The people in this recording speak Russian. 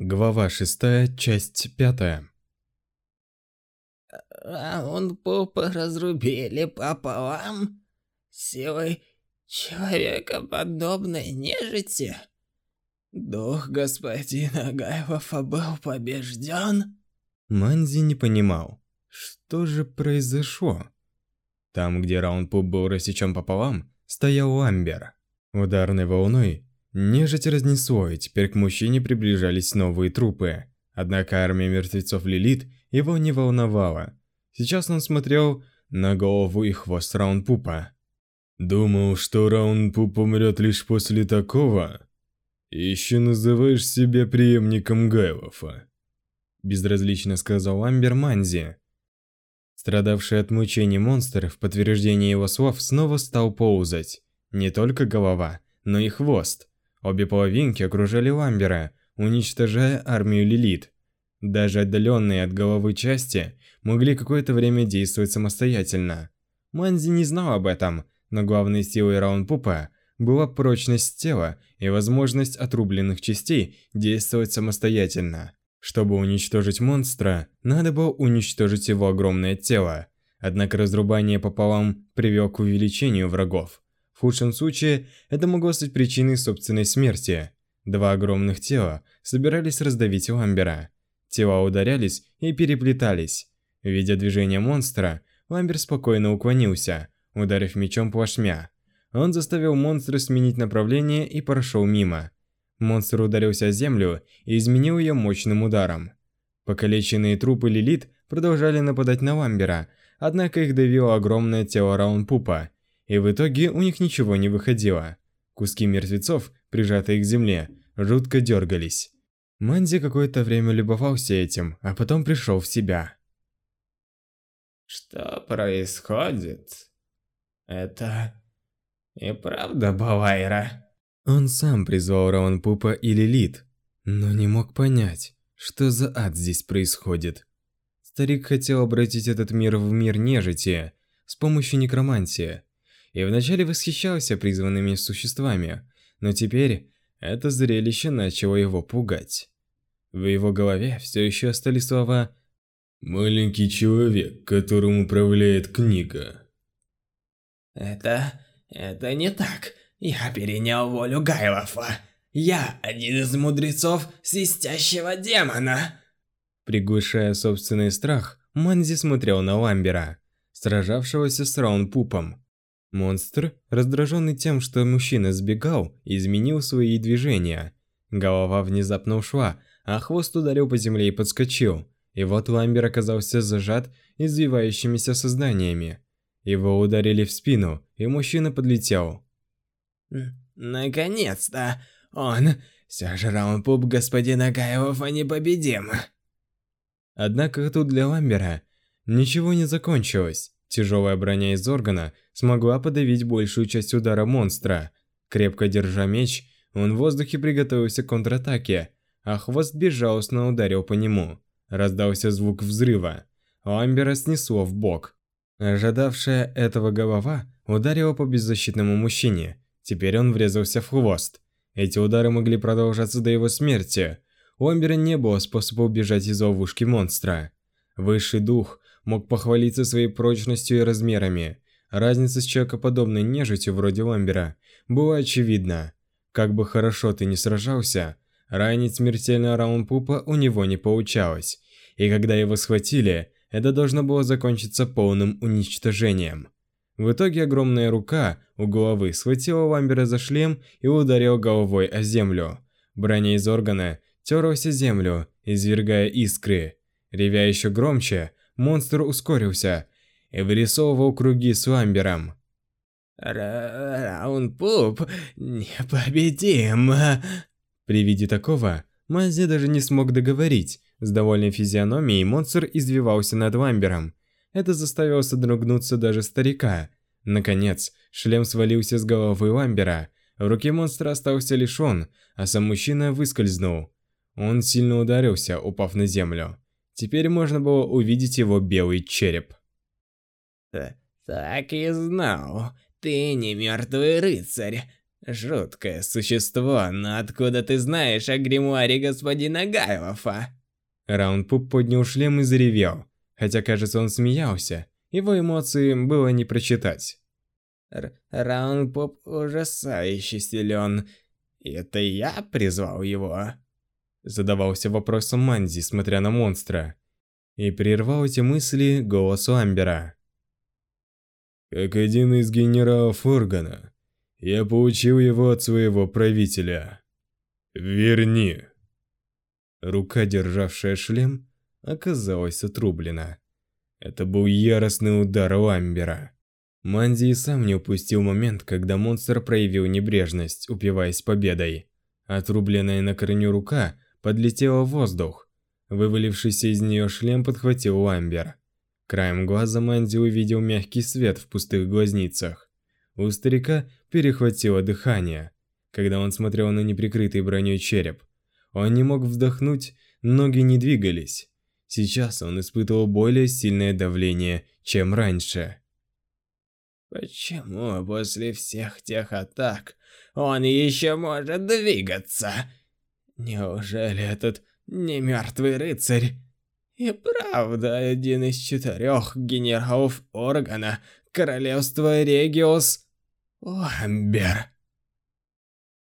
Глава 6, часть 5. А он попа разрубили пополам силой человекоподобной нежити. Дух господина Гайвофа был побежден. Манзи не понимал, что же произошло. Там, где Раунпуп был рассечен пополам, стоял Ламбер. Ударной волной нежить разнесло, и теперь к мужчине приближались новые трупы. Однако армия мертвецов Лилит его не волновала. Сейчас он смотрел на голову и хвост Раунпупа. «Думал, что Раунпуп умрет лишь после такого? Еще называешь себя преемником Гайлофа?» Безразлично сказал Амбер Манзи. Страдавший от мучений монстр в подтверждение его слов снова стал ползать. Не только голова, но и хвост. Обе половинки окружали Ламбера, уничтожая армию Лилит. Даже отдаленные от головы части могли какое-то время действовать самостоятельно. Манзи не знал об этом, но главной силой Раунпупа была прочность тела и возможность отрубленных частей действовать самостоятельно. Чтобы уничтожить монстра, надо было уничтожить его огромное тело. Однако разрубание пополам привело к увеличению врагов. В худшем случае, это могло стать причиной собственной смерти. Два огромных тела собирались раздавить Ламбера. Тела ударялись и переплетались. Видя движение монстра, Ламбер спокойно уклонился, ударив мечом плашмя. Он заставил монстра сменить направление и прошел мимо. Монстр ударился о землю и изменил ее мощным ударом. Покалеченные трупы Лилит продолжали нападать на Ламбера, однако их давило огромное тело Раунпупа, и в итоге у них ничего не выходило. Куски мертвецов, прижатые к земле, жутко дергались. Манзи какое-то время любовался этим, а потом пришел в себя. Что происходит? Это и правда Балайра? Он сам призвал Раунпупа и Лилит, но не мог понять, что за ад здесь происходит. Старик хотел обратить этот мир в мир нежити с помощью некромантии, и вначале восхищался призванными существами, но теперь это зрелище начало его пугать. В его голове все еще остались слова «Маленький человек, которым управляет книга». Это... это не так. Я перенял волю Гайлофа. Я один из мудрецов свистящего демона. Приглушая собственный страх, Манзи смотрел на Ламбера, сражавшегося с Раунпупом. Монстр, раздраженный тем, что мужчина сбегал, изменил свои движения. Голова внезапно ушла, а хвост ударил по земле и подскочил. И вот Ламбер оказался зажат извивающимися созданиями. Его ударили в спину, и мужчина подлетел. Наконец-то! Он... Все же раунд-пуп господина Гаевова непобедим. Однако тут для Ламбера ничего не закончилось. Тяжелая броня из органа смогла подавить большую часть удара монстра. Крепко держа меч, он в воздухе приготовился к контратаке, а хвост безжалостно ударил по нему. Раздался звук взрыва. Ламбера снесло в бок. Ожидавшая этого голова ударила по беззащитному мужчине. Теперь он врезался в хвост. Эти удары могли продолжаться до его смерти. У Амбера не было способа убежать из ловушки монстра. Высший дух мог похвалиться своей прочностью и размерами. Разница с человекоподобной нежитью вроде Ламбера была очевидна. Как бы хорошо ты ни сражался, ранить смертельно Раунпупа у него не получалось. И когда его схватили, это должно было закончиться полным уничтожением. В итоге огромная рука у головы схватила Ламбера за шлем и ударила головой о землю. Броня из органа терлась землю, извергая искры. Ревя еще громче, монстр ускорился и вырисовывал круги с Ламбером. Раунпуп непобедим. При виде такого, Мази даже не смог договорить. С довольной физиономией монстр извивался над Ламбером, это заставило содрогнуться даже старика. Наконец, шлем свалился с головы Ламбера. В руке монстра остался лишь он, а сам мужчина выскользнул. Он сильно ударился, упав на землю. Теперь можно было увидеть его белый череп. Так и знал. Ты не мертвый рыцарь. Жуткое существо, но откуда ты знаешь о гримуаре господина Гайлофа? Раундпуп поднял шлем и заревел, хотя, кажется, он смеялся. Его эмоции было не прочитать. Раундпуп ужасающе силен. Это я призвал его? Задавался вопросом Манди, смотря на монстра. И прервал эти мысли голос Амбера. Как один из генералов органа, я получил его от своего правителя. Верни. Рука, державшая шлем, оказалась отрублена. Это был яростный удар Ламбера. Манди и сам не упустил момент, когда монстр проявил небрежность, упиваясь победой. Отрубленная на корню рука подлетела в воздух. Вывалившийся из нее шлем подхватил Ламбер. Краем глаза Манди увидел мягкий свет в пустых глазницах. У старика перехватило дыхание, когда он смотрел на неприкрытый броней череп. Он не мог вздохнуть, ноги не двигались. Сейчас он испытывал более сильное давление, чем раньше. Почему после всех тех атак он еще может двигаться? Неужели этот немертвый рыцарь и правда один из четырех генералов органа королевства Региос Ламбер?